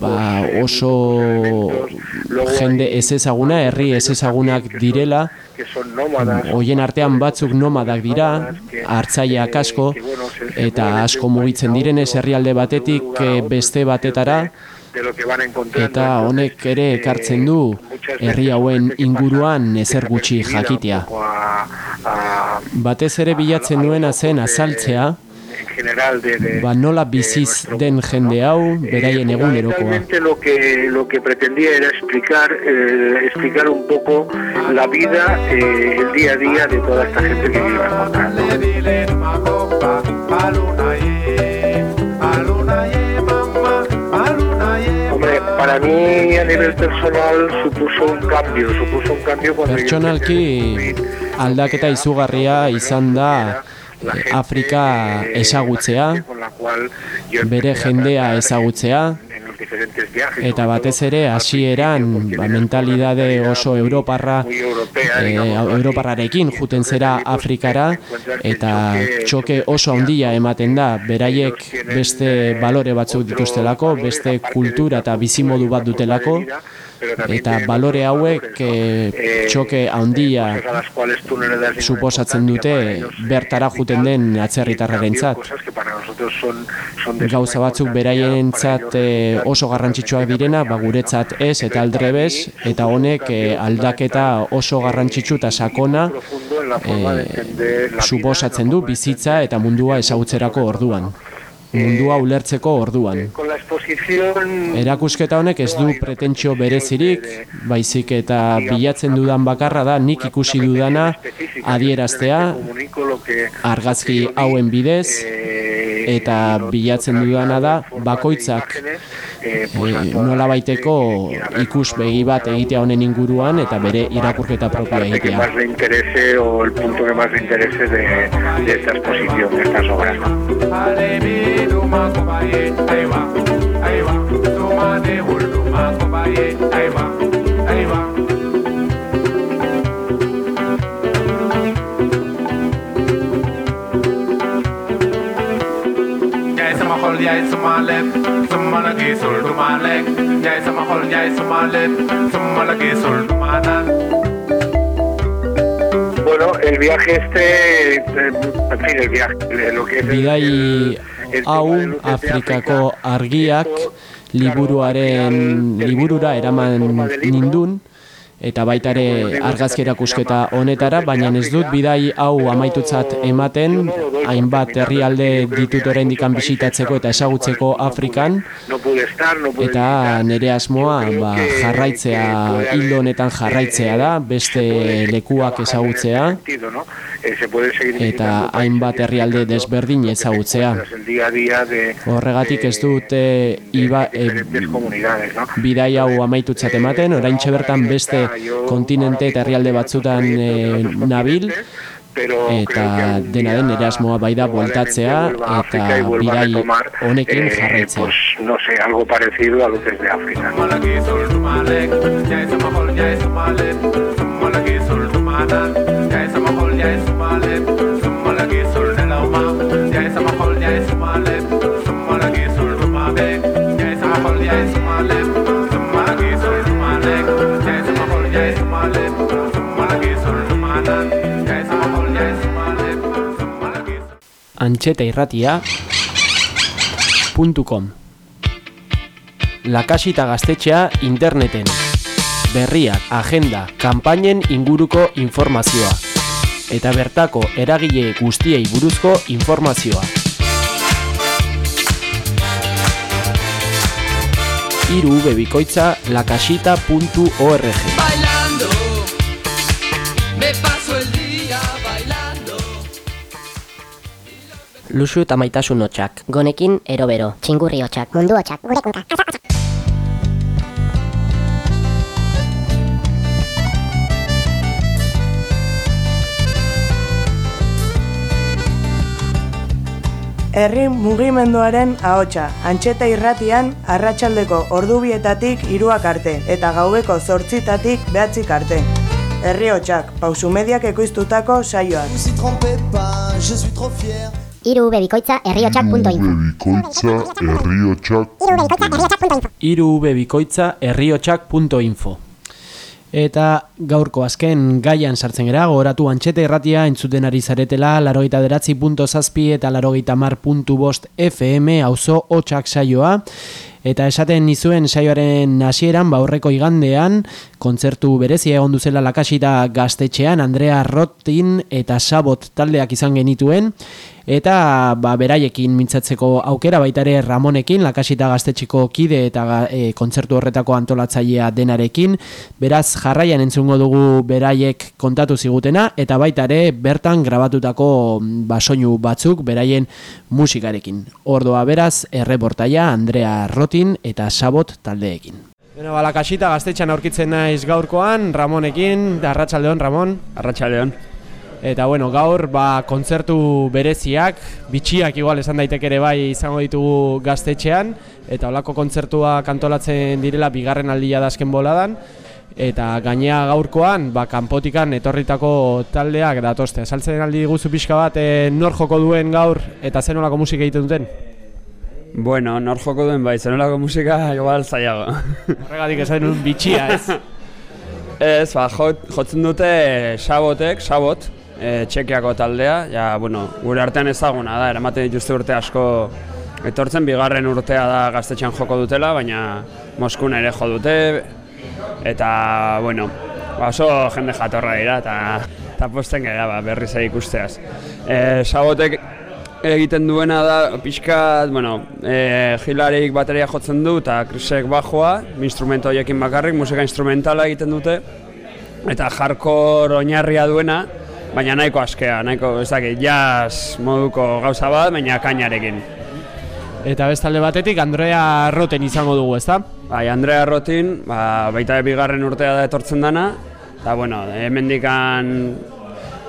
Speaker 1: ba, oso jende ezezaguna, herri ezezagunak direla,
Speaker 8: que son nómadas,
Speaker 1: hoien artean batzuk nomadak dira, hartzaileak asko, eta asko mugitzen direnez herrialde batetik eh, beste batetara, eta honek ere ekartzen du herri hauen inguruan ezer gutxi jakitea. Batez ere bilatzen nuena zen azaltzea,
Speaker 8: en general de, de
Speaker 1: ba nola biziz den jende hau beraien egunerokoa.
Speaker 8: Fundamentalmente lo que lo que pretendía era explicar eh, explicar un poco la vida, eh, el día a día de toda esta gente que vive en Montalvo.
Speaker 7: ale bile numakopa aluna ye aluna ye mama aluna ye
Speaker 8: Hombre, para mí a nivel personal supuso un cambio, supuso un cambio cuando
Speaker 1: Pertsonalki aldaketa izugarria izan da eh, Afrika
Speaker 8: eh,
Speaker 1: ezagutzea, bere jendea ezagutzea, eta batez ere hasieran ba, mentalidade
Speaker 8: mentalidad
Speaker 1: oso europarra
Speaker 8: así.
Speaker 1: europarrarekin juten zera Afrikara eta txoke oso handia ematen da. beraiek beste
Speaker 8: eh,
Speaker 1: balore batzuk dituztelako, beste kultura eta bizimodu bat dutelako eta balore hauek
Speaker 8: valores, ¿no?
Speaker 1: eh,
Speaker 8: Eh,
Speaker 1: txoke handia suposatzen dute bertara juten den atzerritarrarentzat. Gauza batzuk beraientzat eh, oso garrantzitsuak direna, ba guretzat ez eta
Speaker 8: mí,
Speaker 1: eta honek aldaketa oso garrantzitsu eta sakona
Speaker 8: vida,
Speaker 1: suposatzen du bizitza eta mundua ezagutzerako orduan. Mundua
Speaker 8: Eh,
Speaker 1: ulertzeko orduan.
Speaker 8: Exposición
Speaker 1: Erakusketa honek ez du pretentsio berezirik, baizik eta bilatzen dudan bakarra da nik ikusi dudana adieraztea argazki hauen bidez eta bilatzen dudana da bakoitzak eh, nola baiteko ikuspegi bat egitea honen inguruan eta bere irakurketa propioa
Speaker 8: parte que
Speaker 1: egitea.
Speaker 8: más le interese o el punto que más le interese de, de esta exposición, de estas obras. ¿no?
Speaker 7: ale bi numakopa ye aiwa aiwa numade ul numakopa ye aiwa aiwa Jai sama hol jai sama lep sama lagi sul dumalek Jai sama hol jai sama lep sama lagi sul dumanan
Speaker 8: Bueno, el viaje este, eh, en fin, el viaje, eh, lo que es el-
Speaker 1: Bidai
Speaker 8: el- el tema
Speaker 1: hau
Speaker 8: de Luces de
Speaker 1: Afrikako
Speaker 8: África,
Speaker 1: argiak
Speaker 8: esto,
Speaker 1: liburuaren
Speaker 8: claro, al final
Speaker 1: liburura
Speaker 8: terminó
Speaker 1: eraman
Speaker 8: en forma de libro,
Speaker 1: nindun eta baita ere argazki erakusketa honetara, baina ez dut bidai hau amaitutzat ematen, hainbat herrialde ditut oraindik bisitatzeko eta ezagutzeko Afrikan, eta nire asmoa ba, jarraitzea, hildo honetan jarraitzea da, beste lekuak ezagutzea, eta hainbat herrialde desberdin ezagutzea. Horregatik ez dut e, iba, e, bidai hau amaitutzat ematen, orain bertan beste kontinente eta herrialde batzutan e, nabil, eta dena den erasmoa bai da bueltatzea eta bidai honekin jarraitzea.
Speaker 8: Pues, no sé, algo parecido a lo que es de África.
Speaker 1: antxetairratia.com Lakasita gaztetxea interneten. Berriak, agenda, kanpainen inguruko informazioa Eta bertako eragile guztiei buruzko informazioa Iru bebikoitza lakasita.org Bailando, me paso el día
Speaker 9: Luxu eta maitasun hotxak.
Speaker 10: Gonekin erobero. Txingurri hotxak. Mundu hotxak. Gure
Speaker 11: Herri mugimenduaren ahotsa, antxeta irratian arratsaldeko ordubietatik iruak arte eta gaubeko zortzitatik behatzik arte. Herri hotxak, pausu mediak ekoiztutako saioak.
Speaker 10: Iru bebikoitza herriotxak.info
Speaker 1: Iru bebikoitza herriotxak.info Eta gaurko azken gaian sartzen gara, goratu antxete erratia entzuten ari zaretela, larogeita deratzi punto zazpi eta larogeita mar puntu bost FM auzo hotxak saioa. Eta esaten nizuen saioaren hasieran ba aurreko igandean kontzertu berezia egon duzela lakasita gaztetxean Andrea Rotin eta Sabot taldeak izan genituen. Eta ba, beraiekin mintzatzeko aukera baita ere Ramonekin, lakasita gaztetxiko kide eta e, kontzertu horretako antolatzailea denarekin, beraz jarraian entzungo dugu beraiek kontatu zigutena, eta baita ere bertan grabatutako basoinu batzuk beraien musikarekin. Ordoa beraz, erreportaia Andrea Rotin eta Sabot taldeekin. Beno, balakasita gaztetxan aurkitzen naiz gaurkoan, Ramonekin, arratsaldeon Ramon.
Speaker 12: Arratxaldeon.
Speaker 1: Eta bueno, gaur ba, kontzertu bereziak, bitxiak igual esan daiteke ere bai izango ditugu gaztetxean eta holako kontzertua kantolatzen direla bigarren aldia da azken boladan eta gainea gaurkoan ba, kanpotikan etorritako taldeak datoste. Saltzen aldi guzu pixka bat e, nor joko duen gaur eta zen olako musika egiten duten?
Speaker 12: Bueno, nor joko duen bai, zen olako musika igual zaiago.
Speaker 1: Horregatik esan un bitxia ez?
Speaker 12: ez, ba, jotzen dute sabotek, sabot, e, txekiako taldea, ja, bueno, gure artean ezaguna da, eramaten dituzte urte asko etortzen, bigarren urtea da gaztetxean joko dutela, baina Moskun ere jo dute, eta, bueno, ba, oso jende jatorra dira, eta, eta posten gara ba, berri zei ikusteaz. E, sabotek egiten duena da, pixka, bueno, e, gilarik bateria jotzen du, eta krisek bajoa, instrumento horiekin bakarrik, musika instrumentala egiten dute, eta jarkor oinarria duena, baina nahiko askea, nahiko ez dakit, jazz moduko gauza bat, baina kainarekin.
Speaker 1: Eta bestalde batetik Andrea Roten izango dugu, ezta?
Speaker 12: Bai, Andrea Rotin, ba, baita bigarren urtea da etortzen dana, eta bueno, hemendikan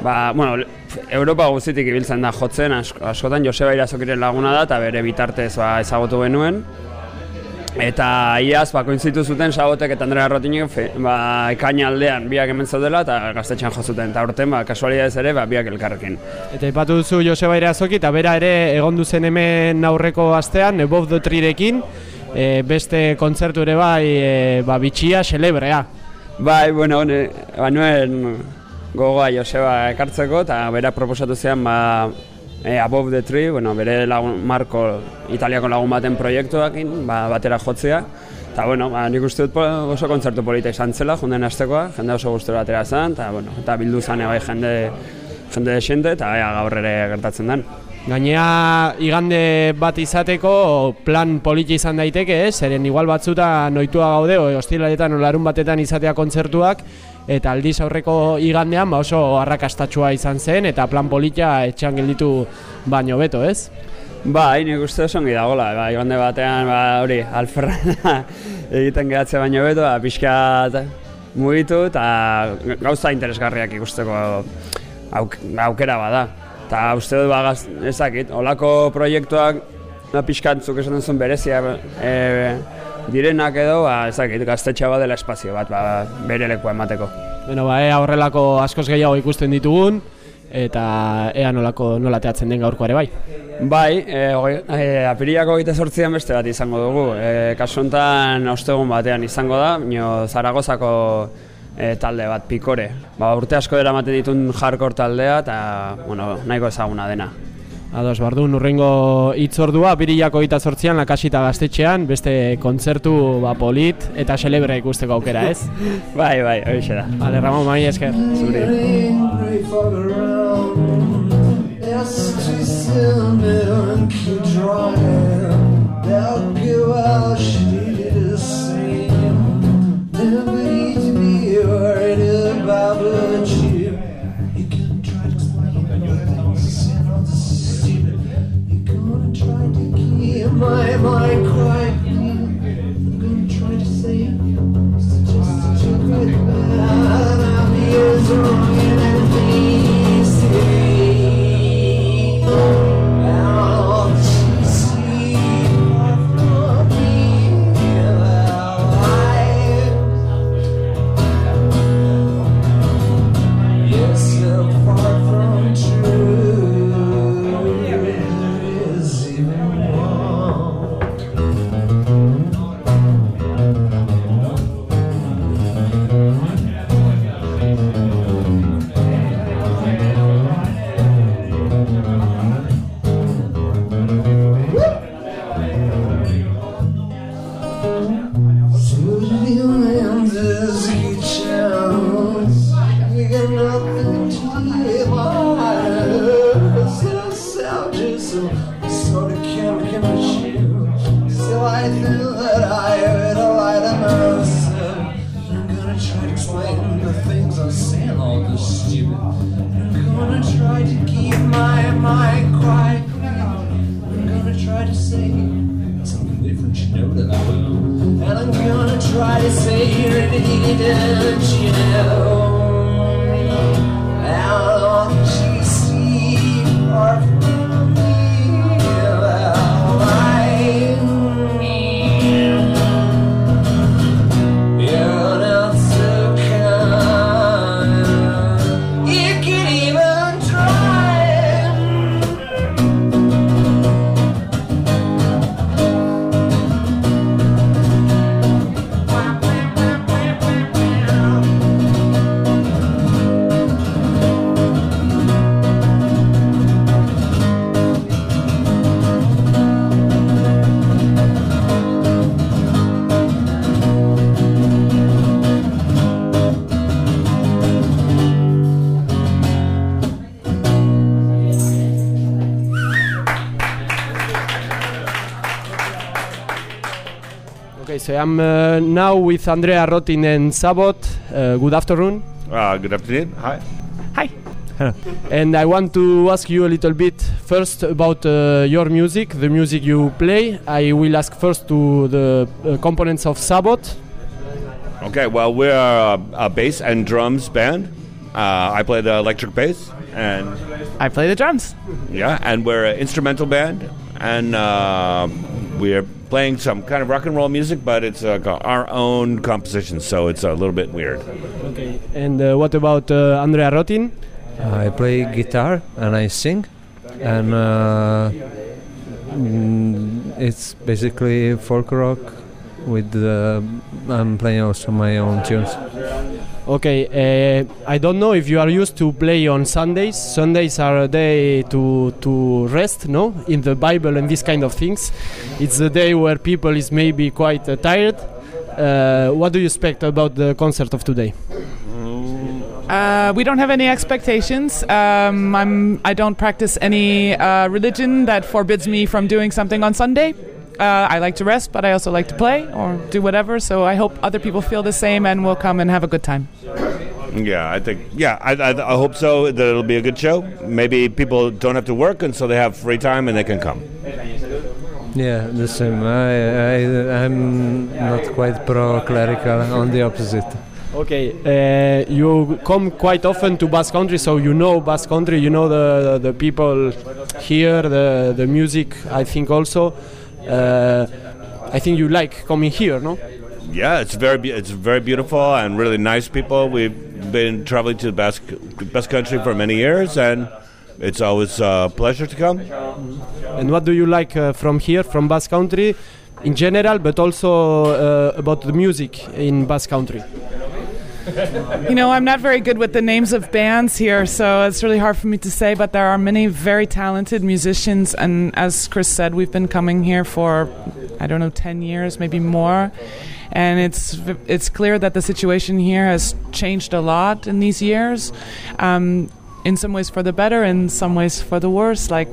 Speaker 12: ba, bueno, Europa guztitik ibiltzen da jotzen, askotan Joseba Irazokiren laguna da, eta bere bitartez ba, ezagutu genuen, Eta iaz, ba, koinzitu zuten Sabotek eta Andrea Rotinek ba, ekaina aldean biak hemen zaudela eta gaztetxean jo zuten. Eta horten, ba, kasualidades ere, ba, biak elkarrekin.
Speaker 1: Eta ipatu duzu Joseba Irazoki eta bera ere egon duzen hemen aurreko astean, Bob Dotrirekin, e, beste kontzertu ere bai, e, ba, bitxia, celebrea.
Speaker 12: Bai, bueno, ne, ba, nuen gogoa Joseba ekartzeko eta bera proposatu zean, ba, e, Above the Tree, bueno, bere lagun, Marco Italiako lagun baten proiektuakin, ba, batera jotzea. Eta, bueno, ba, nik uste dut oso kontzertu polita izan zela, jonden astekoa, jende oso gustura atera zen, eta, bueno, eta bildu zan bai jende, jende desente, eta bai, gaur ere gertatzen den.
Speaker 13: Gainea igande bat izateko plan politi izan daiteke, ez? Zeren igual batzuta noitua gaude, o hostilaretan o larun batetan izatea kontzertuak, eta aldiz aurreko igandean ba oso arrakastatsua izan zen, eta plan politia etxean gelditu baino beto, ez?
Speaker 12: Ba, nik uste oso ongi dagoela, ba, igande batean, ba, hori, alferrana egiten gehatze baino beto, ba, pixka mugitu, eta gauza interesgarriak ikusteko auk, aukera bada. Eta uste dut, ba, ezakit, olako proiektuak, ba, pixkantzuk esan duzun berezia e, direnak edo, ba, ezakit, gaztetxa bat dela espazio bat, ba, bere lekua emateko.
Speaker 13: Bueno, ba, ea horrelako askoz gehiago ikusten ditugun, eta ea nolako nola teatzen den gaurko ere bai.
Speaker 12: Bai, e, e, apiriako egite sortzian beste bat izango dugu. E, kasu honetan ostegun batean izango da, nio Zaragozako e, talde bat pikore. Ba, urte asko dira ematen ditun hardcore taldea eta bueno, nahiko ezaguna dena.
Speaker 13: Ados, bardu, nurrengo itzordua, birilako gita sortzian, lakasita gaztetxean, beste kontzertu ba, polit eta celebra ikusteko aukera, ez?
Speaker 12: bai, bai, hori da.
Speaker 13: Ale, Ramon, mai esker.
Speaker 12: Zuri.
Speaker 14: My mind I'm
Speaker 13: uh, now with Andrea Rotin and Sabot. Uh, good afternoon.
Speaker 15: Uh, good afternoon. Hi.
Speaker 13: Hi. and I want to ask you a little bit first about uh, your music, the music you play. I will ask first to the uh, components of Sabot.
Speaker 15: Okay, well, we're a, a bass and drums band. Uh, I play the electric bass, and
Speaker 13: I play the drums.
Speaker 15: Yeah, and we're an instrumental band, and uh, we're playing some kind of rock and roll music, but it's uh, our own composition, so it's a little bit weird.
Speaker 13: Okay. And uh, what about uh, Andrea Rotin?
Speaker 16: I play guitar and I sing, and uh, mm, it's basically folk rock. With uh, I'm playing also my own tunes.
Speaker 13: Okay, uh, I don't know if you are used to play on Sundays. Sundays are a day to to rest, no? In the Bible and these kind of things, it's a day where people is maybe quite uh, tired. Uh, what do you expect about the concert of today?
Speaker 17: Uh, we don't have any expectations. Um, I'm, I don't practice any uh, religion that forbids me from doing something on Sunday. Uh, I like to rest, but I also like to play or do whatever. So I hope other people feel the same and will come and have a good time.
Speaker 15: Yeah, I think. Yeah, I, I, I hope so. That it'll be a good show. Maybe people don't have to work, and so they have free time and they can come.
Speaker 16: Yeah, the same. I, I, I'm not quite pro-clerical, on the opposite.
Speaker 13: Okay, uh, you come quite often to Basque Country, so you know Basque Country, you know the the people here, the the music. I think also, I think you like coming here, no?
Speaker 15: Yeah, it's very it's very beautiful and really nice people. We've been traveling to the Basque Basque Country for many years, and it's always a pleasure to come.
Speaker 13: And what do you like uh, from here, from Basque Country, in general, but also uh, about the music in Basque Country?
Speaker 17: You know, I'm not very good with the names of bands here, so it's really hard for me to say, but there are many very talented musicians, and as Chris said, we've been coming here for, I don't know, 10 years, maybe more. And it's it's clear that the situation here has changed a lot in these years, um, in some ways for the better, in some ways for the worse. Like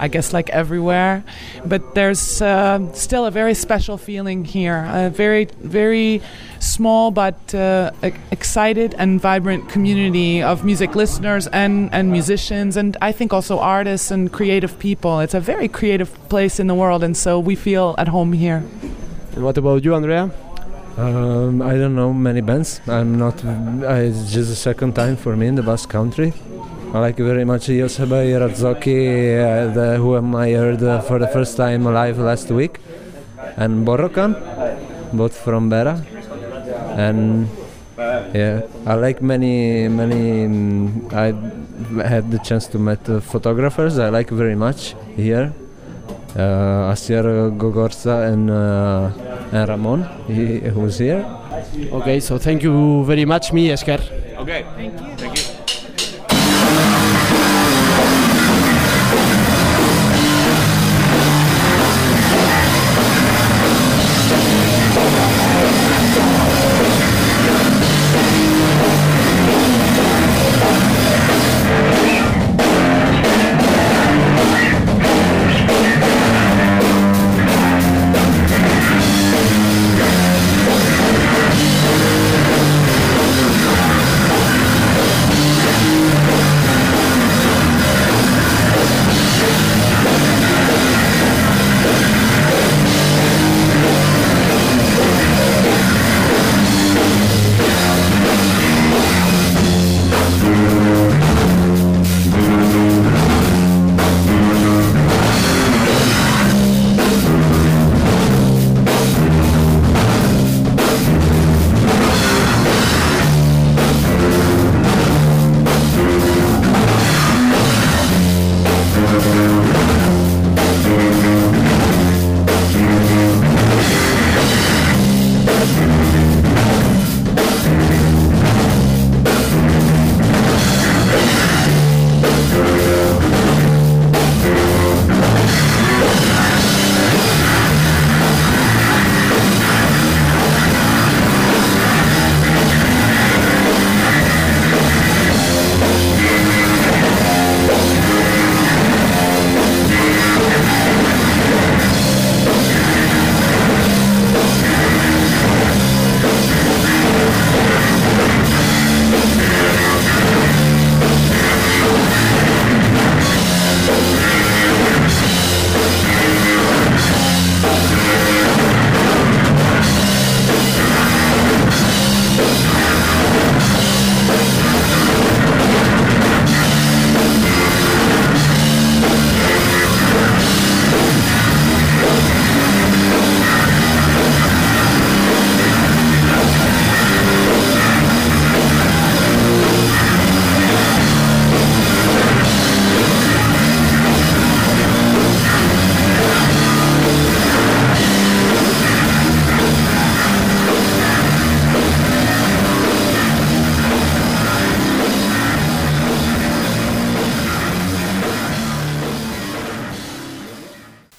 Speaker 17: I guess like everywhere. But there's uh, still a very special feeling here, a very, very small but uh, e- excited and vibrant community of music listeners and, and musicians, and I think also artists and creative people. It's a very creative place in the world, and so we feel at home here.
Speaker 13: And what about you, Andrea?
Speaker 16: Um, I don't know many bands. I'm not. I, it's just the second time for me in the Basque Country. I like very much Joseba Irazzoki, uh, the, who I heard uh, for the first time live last week, and Borrokan, both from Bera. And yeah, I like many, many. mm, I had the chance to meet uh, photographers. I like very much here. Uh, Asier Gogorza and, uh, and Ramon, he, who's here.
Speaker 13: Okay, so thank you very much, mi esker.
Speaker 15: Okay. Thank you. Thank you.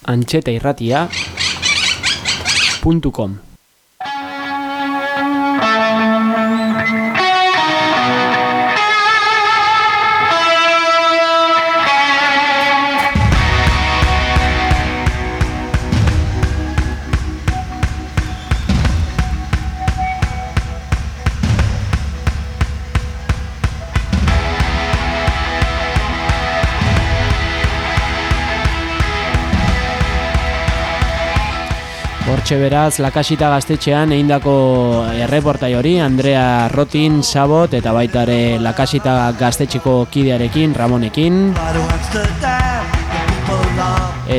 Speaker 13: Antxeta
Speaker 1: Hortxe beraz, lakasita gaztetxean eindako erreportai hori, Andrea Rotin, Sabot, eta baita ere lakasita gaztetxeko kidearekin, Ramonekin.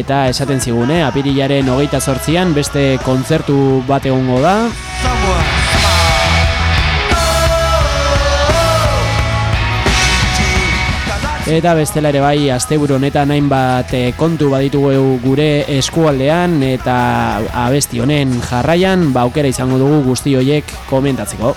Speaker 1: Eta esaten zigune, apirilaren hogeita sortzian, beste kontzertu bat egongo da. Eta bestela ere bai, asteburu honetan hainbat eh, kontu baditugu gure eskualdean eta abesti honen jarraian, ba aukera izango dugu guzti hoiek komentatzeko.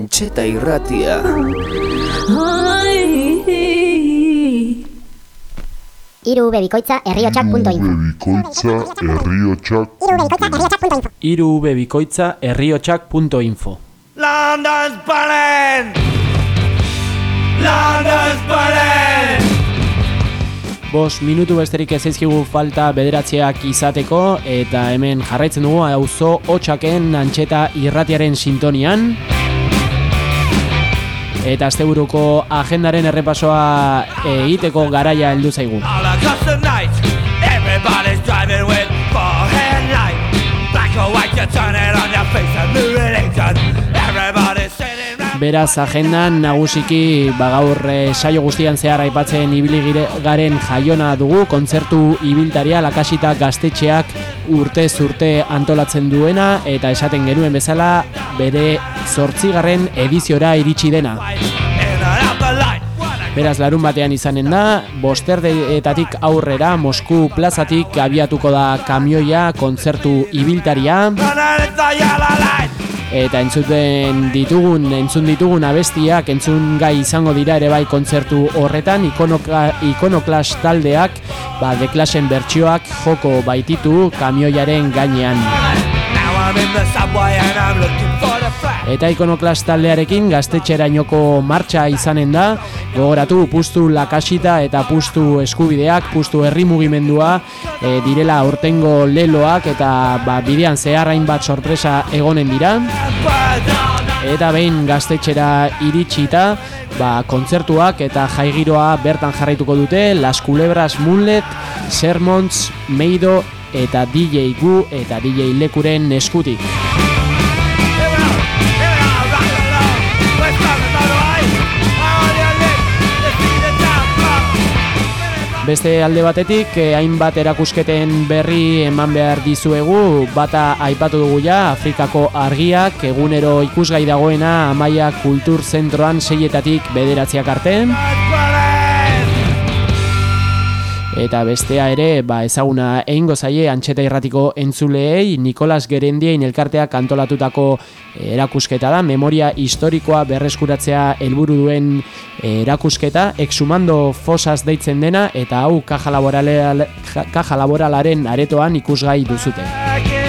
Speaker 18: Antxeta irratia.
Speaker 10: Iru bebikoitza herriotxak.info
Speaker 19: Bikoitza herriotxak
Speaker 1: Iru bebikoitza herriotxak.info
Speaker 14: London's burning! London's burning!
Speaker 1: Bos minutu besterik ez zaizkigu falta bederatziak izateko eta hemen jarraitzen dugu auzo hotxaken antxeta irratiaren sintonian. Eta asteburuko agendaren errepasoa egiteko garaia heldu zaigu.
Speaker 14: Everybody's driving with forehead light. Black or white, you turn it on your face and new religion.
Speaker 1: Beraz agendan nagusiki bagaur eh, saio guztian zehar aipatzen ibili garen jaiona dugu kontzertu ibiltaria lakasita gaztetxeak urte zurte antolatzen duena eta esaten genuen bezala bere zortzigarren ediziora iritsi dena. Beraz larun batean izanen da, bosterdeetatik aurrera Mosku plazatik abiatuko da kamioia kontzertu ibiltaria. Eta entzuten ditugun, entzun ditugun abestiak, entzun gai izango dira ere bai kontzertu horretan, ikonoka, ikonoklas taldeak, ba, deklasen bertsioak joko baititu kamioiaren gainean.
Speaker 14: Now I'm in the subway and I'm looking.
Speaker 1: Eta ikonoklast taldearekin gaztetxerainoko martxa izanen da, gogoratu pustu lakasita eta pustu eskubideak, pustu herri mugimendua e, direla urtengo leloak eta ba, bidean zeharrain bat sorpresa egonen dira. Eta behin gaztetxera iritsita, ba, kontzertuak eta jaigiroa bertan jarraituko dute Las Culebras Moonlet, Sermons, Meido eta DJ Gu eta DJ Lekuren eskutik. Beste alde batetik, eh, hainbat erakusketen berri eman behar dizuegu, bata aipatu dugu ja, Afrikako argiak, egunero ikusgai dagoena Amaia Kultur Zentroan seietatik bederatziak artean. Eta bestea ere, ba, ezaguna egingo zaie antxeta irratiko entzuleei Nikolas Gerendien elkarteak antolatutako eh, erakusketa da, memoria historikoa berreskuratzea helburu duen eh, erakusketa, exumando fosas deitzen dena, eta hau kaja laboralaren aretoan ikusgai duzute.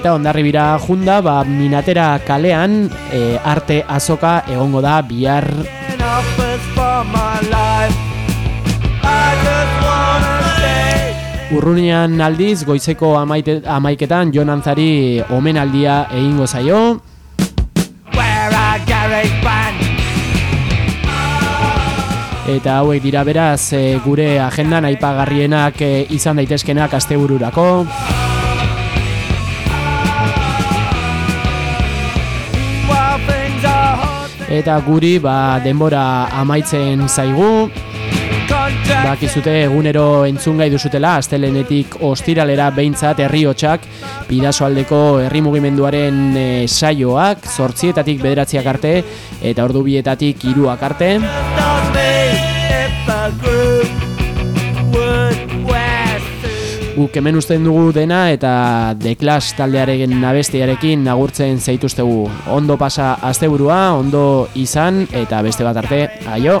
Speaker 1: Eta ondarribira junda, ba, minatera kalean e, arte azoka egongo da bihar Urrunian aldiz, goizeko amaite, amaiketan Jonantzari omenaldia egingo zaio Eta hauek dira beraz e, gure agendan aipagarrienak e, izan daitezkenak astebururako. Eta guri ba, denbora amaitzen zaigu. Bakizute egunero entzun gai duzutela Aztelenetik ostiralera behintzat herri hotxak Bidasoaldeko herri mugimenduaren e, saioak Zortzietatik bederatziak arte Eta ordu bietatik iruak arte Guk hemen usten dugu dena eta The Clash taldearen nabestiarekin nagurtzen zaituztegu. Ondo pasa asteburua, ondo izan eta beste bat arte, aio!